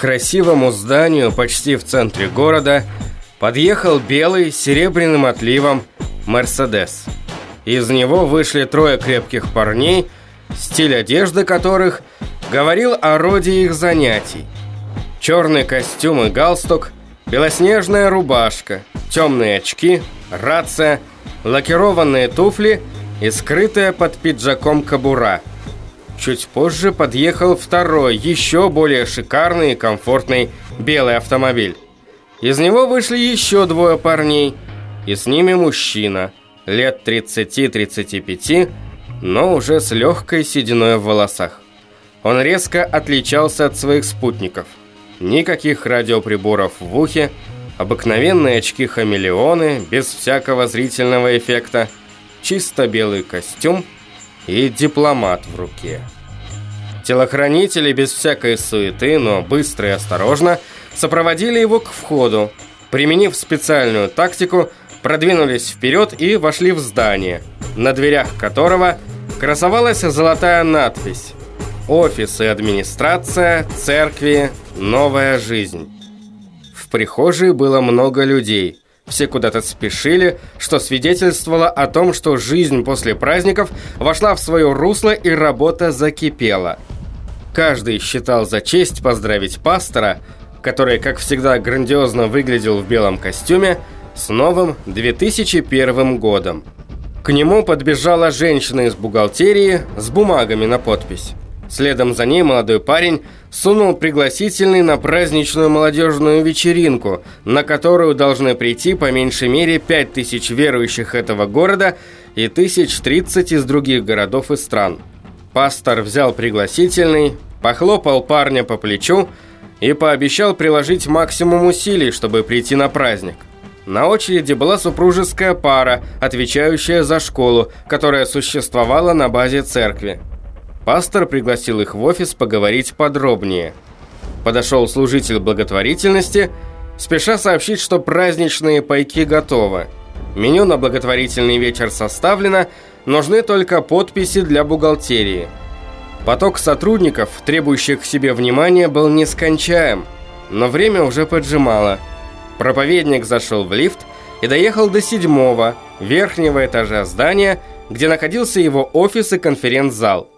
красивому зданию почти в центре города подъехал белый с серебряным отливом «Мерседес». Из него вышли трое крепких парней, стиль одежды которых говорил о роде их занятий. Черный костюм и галстук, белоснежная рубашка, темные очки, рация, лакированные туфли и скрытая под пиджаком кобура – Чуть позже подъехал второй, еще более шикарный и комфортный белый автомобиль. Из него вышли еще двое парней, и с ними мужчина, лет 30-35, но уже с легкой сединой в волосах. Он резко отличался от своих спутников. Никаких радиоприборов в ухе, обыкновенные очки-хамелеоны, без всякого зрительного эффекта, чисто белый костюм – и дипломат в руке. Телохранители без всякой суеты, но быстро и осторожно сопроводили его к входу. Применив специальную тактику, продвинулись вперед и вошли в здание, на дверях которого красовалась золотая надпись «Офис и администрация, церкви, новая жизнь». В прихожей было много людей – все куда-то спешили, что свидетельствовало о том, что жизнь после праздников вошла в свое русло и работа закипела. Каждый считал за честь поздравить пастора, который, как всегда, грандиозно выглядел в белом костюме, с новым 2001 годом. К нему подбежала женщина из бухгалтерии с бумагами на подпись. Следом за ней молодой парень сунул пригласительный на праздничную молодежную вечеринку, на которую должны прийти по меньшей мере 5000 верующих этого города и 1030 из других городов и стран. Пастор взял пригласительный, похлопал парня по плечу и пообещал приложить максимум усилий, чтобы прийти на праздник. На очереди была супружеская пара, отвечающая за школу, которая существовала на базе церкви. Пастор пригласил их в офис поговорить подробнее. Подошел служитель благотворительности, спеша сообщить, что праздничные пайки готовы. Меню на благотворительный вечер составлено, нужны только подписи для бухгалтерии. Поток сотрудников, требующих к себе внимания, был нескончаем, но время уже поджимало. Проповедник зашел в лифт и доехал до седьмого, верхнего этажа здания, где находился его офис и конференц-зал.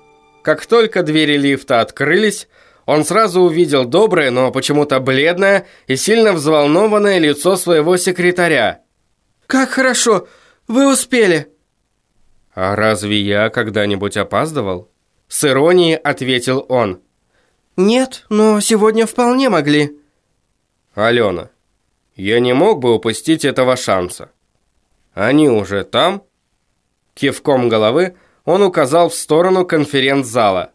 Как только двери лифта открылись, он сразу увидел доброе, но почему-то бледное и сильно взволнованное лицо своего секретаря. «Как хорошо! Вы успели!» «А разве я когда-нибудь опаздывал?» С иронией ответил он. «Нет, но сегодня вполне могли». «Алена, я не мог бы упустить этого шанса. Они уже там?» Кивком головы он указал в сторону конференц-зала.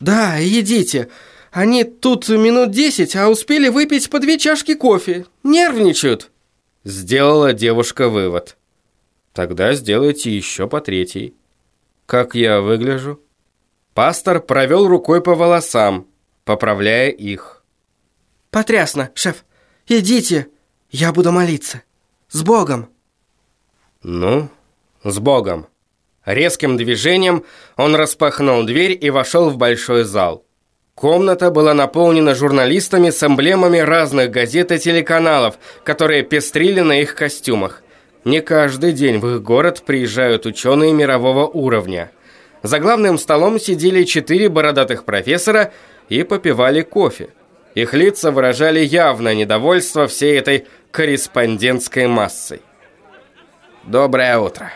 «Да, идите. Они тут минут десять, а успели выпить по две чашки кофе. Нервничают». Сделала девушка вывод. «Тогда сделайте еще по третьей». «Как я выгляжу?» Пастор провел рукой по волосам, поправляя их. «Потрясно, шеф. Идите, я буду молиться. С Богом!» «Ну, с Богом!» Резким движением он распахнул дверь и вошел в большой зал. Комната была наполнена журналистами с эмблемами разных газет и телеканалов, которые пестрили на их костюмах. Не каждый день в их город приезжают ученые мирового уровня. За главным столом сидели четыре бородатых профессора и попивали кофе. Их лица выражали явное недовольство всей этой корреспондентской массой. «Доброе утро!»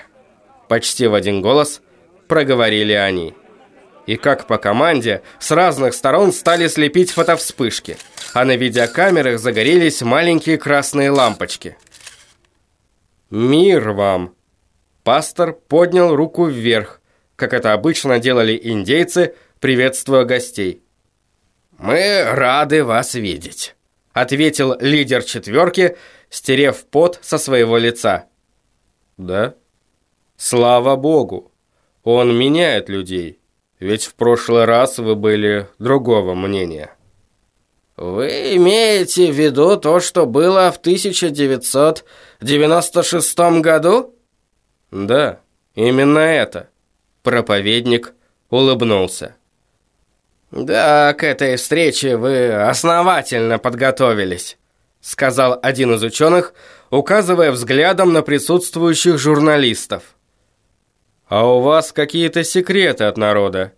Почти в один голос проговорили они. И как по команде, с разных сторон стали слепить фотовспышки, а на видеокамерах загорелись маленькие красные лампочки. «Мир вам!» Пастор поднял руку вверх, как это обычно делали индейцы, приветствуя гостей. «Мы рады вас видеть», — ответил лидер четверки, стерев пот со своего лица. «Да?» Слава богу, он меняет людей. Ведь в прошлый раз вы были другого мнения. Вы имеете в виду то, что было в 1996 году? Да, именно это. Проповедник улыбнулся. «Да, к этой встрече вы основательно подготовились», сказал один из ученых, указывая взглядом на присутствующих журналистов. «А у вас какие-то секреты от народа?»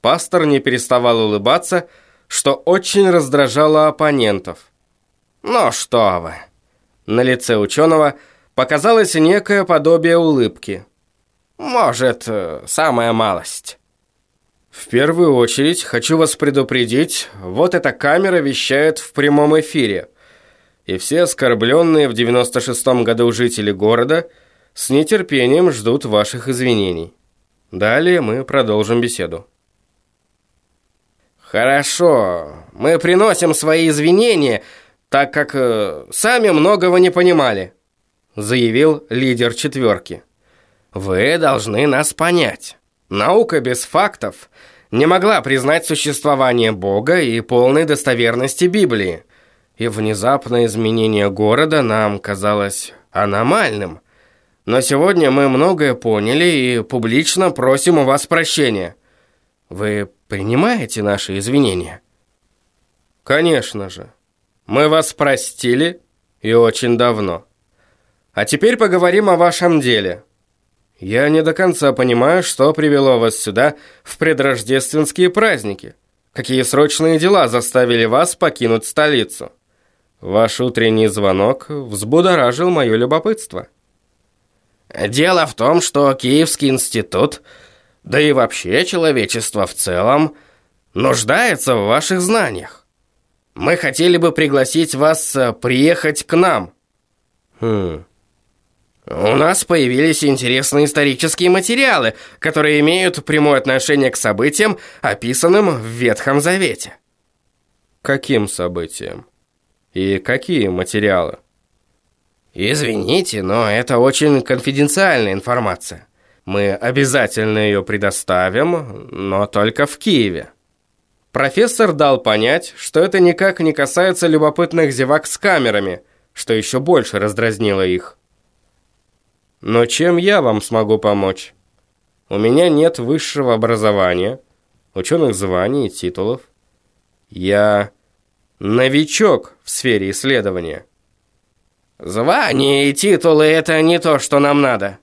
Пастор не переставал улыбаться, что очень раздражало оппонентов. «Ну что вы!» На лице ученого показалось некое подобие улыбки. «Может, э, самая малость». В первую очередь хочу вас предупредить, вот эта камера вещает в прямом эфире. И все оскорбленные в 96-м году жители города с нетерпением ждут ваших извинений. Далее мы продолжим беседу. Хорошо, мы приносим свои извинения, так как э, сами многого не понимали, заявил лидер четверки. Вы должны нас понять. Наука без фактов не могла признать существование Бога и полной достоверности Библии. И внезапное изменение города нам казалось аномальным. Но сегодня мы многое поняли и публично просим у вас прощения. Вы принимаете наши извинения? Конечно же. Мы вас простили и очень давно. А теперь поговорим о вашем деле. Я не до конца понимаю, что привело вас сюда в предрождественские праздники. Какие срочные дела заставили вас покинуть столицу? Ваш утренний звонок взбудоражил мое любопытство. Дело в том, что Киевский институт, да и вообще человечество в целом, нуждается в ваших знаниях. Мы хотели бы пригласить вас э, приехать к нам. Хм... У нас появились интересные исторические материалы, которые имеют прямое отношение к событиям, описанным в Ветхом Завете. Каким событиям? И какие материалы? Извините, но это очень конфиденциальная информация. Мы обязательно ее предоставим, но только в Киеве. Профессор дал понять, что это никак не касается любопытных зевак с камерами, что еще больше раздразнило их. Но чем я вам смогу помочь? У меня нет высшего образования, ученых званий и титулов. Я новичок в сфере исследования. Звания и титулы – это не то, что нам надо.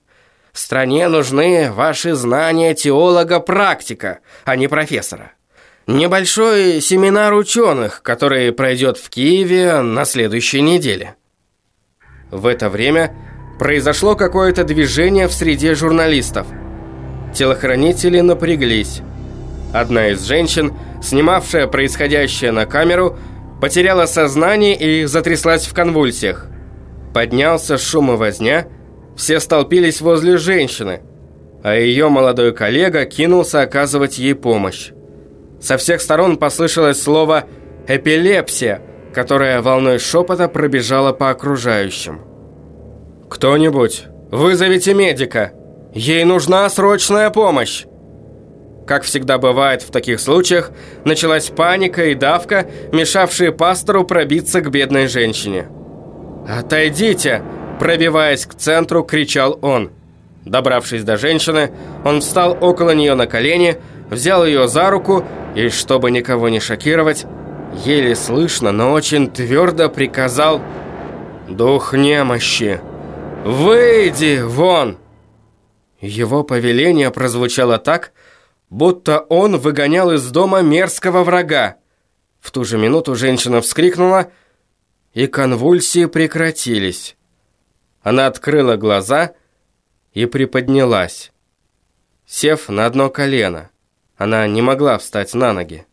Стране нужны ваши знания теолога-практика, а не профессора. Небольшой семинар ученых, который пройдет в Киеве на следующей неделе. В это время Произошло какое-то движение в среде журналистов. Телохранители напряглись. Одна из женщин, снимавшая происходящее на камеру, потеряла сознание и затряслась в конвульсиях. Поднялся шум и возня, все столпились возле женщины, а ее молодой коллега кинулся оказывать ей помощь. Со всех сторон послышалось слово «эпилепсия», которое волной шепота пробежало по окружающим. «Кто-нибудь, вызовите медика! Ей нужна срочная помощь!» Как всегда бывает в таких случаях, началась паника и давка, мешавшие пастору пробиться к бедной женщине. «Отойдите!» – пробиваясь к центру, кричал он. Добравшись до женщины, он встал около нее на колени, взял ее за руку и, чтобы никого не шокировать, еле слышно, но очень твердо приказал «Дух немощи!» «Выйди вон!» Его повеление прозвучало так, будто он выгонял из дома мерзкого врага. В ту же минуту женщина вскрикнула, и конвульсии прекратились. Она открыла глаза и приподнялась. Сев на одно колено, она не могла встать на ноги.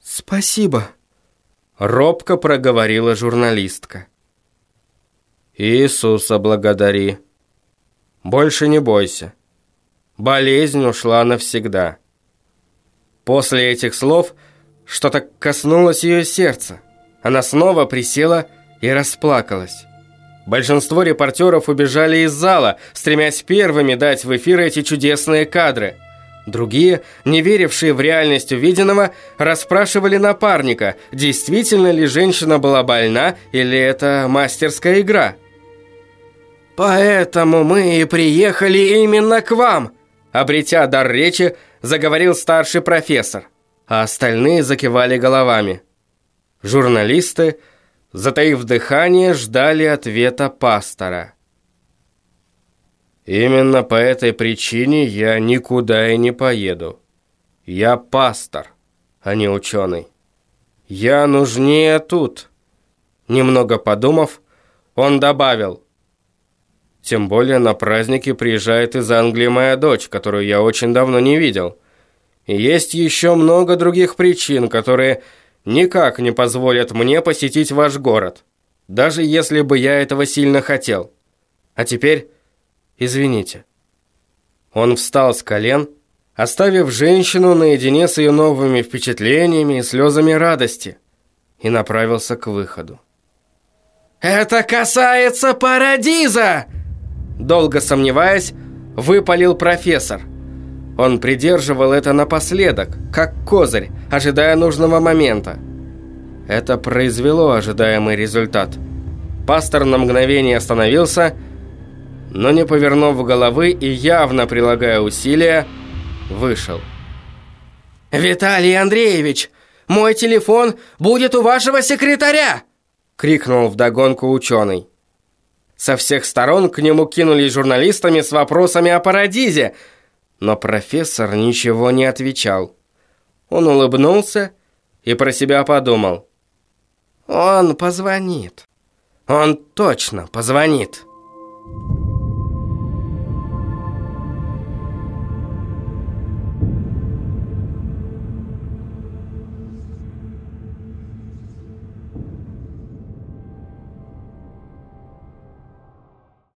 «Спасибо», — робко проговорила журналистка. Иисуса благодари. Больше не бойся. Болезнь ушла навсегда. После этих слов что-то коснулось ее сердца. Она снова присела и расплакалась. Большинство репортеров убежали из зала, стремясь первыми дать в эфир эти чудесные кадры. Другие, не верившие в реальность увиденного, расспрашивали напарника, действительно ли женщина была больна или это мастерская игра – «Поэтому мы и приехали именно к вам!» Обретя дар речи, заговорил старший профессор. а остальные закивали головами. Журналисты, затаив дыхание, ждали ответа пастора. «Именно по этой причине я никуда и не поеду. Я пастор, а не ученый. Я нужнее тут». Немного подумав, он добавил. «Тем более на праздники приезжает из Англии моя дочь, которую я очень давно не видел. И есть еще много других причин, которые никак не позволят мне посетить ваш город, даже если бы я этого сильно хотел. А теперь извините». Он встал с колен, оставив женщину наедине с ее новыми впечатлениями и слезами радости, и направился к выходу. «Это касается Парадиза!» Долго сомневаясь, выпалил профессор. Он придерживал это напоследок, как козырь, ожидая нужного момента. Это произвело ожидаемый результат. Пастор на мгновение остановился, но не повернув головы и явно прилагая усилия, вышел. «Виталий Андреевич, мой телефон будет у вашего секретаря!» крикнул вдогонку ученый. Со всех сторон к нему кинулись журналистами с вопросами о Парадизе – но профессор ничего не отвечал. Он улыбнулся и про себя подумал. «Он позвонит. Он точно позвонит».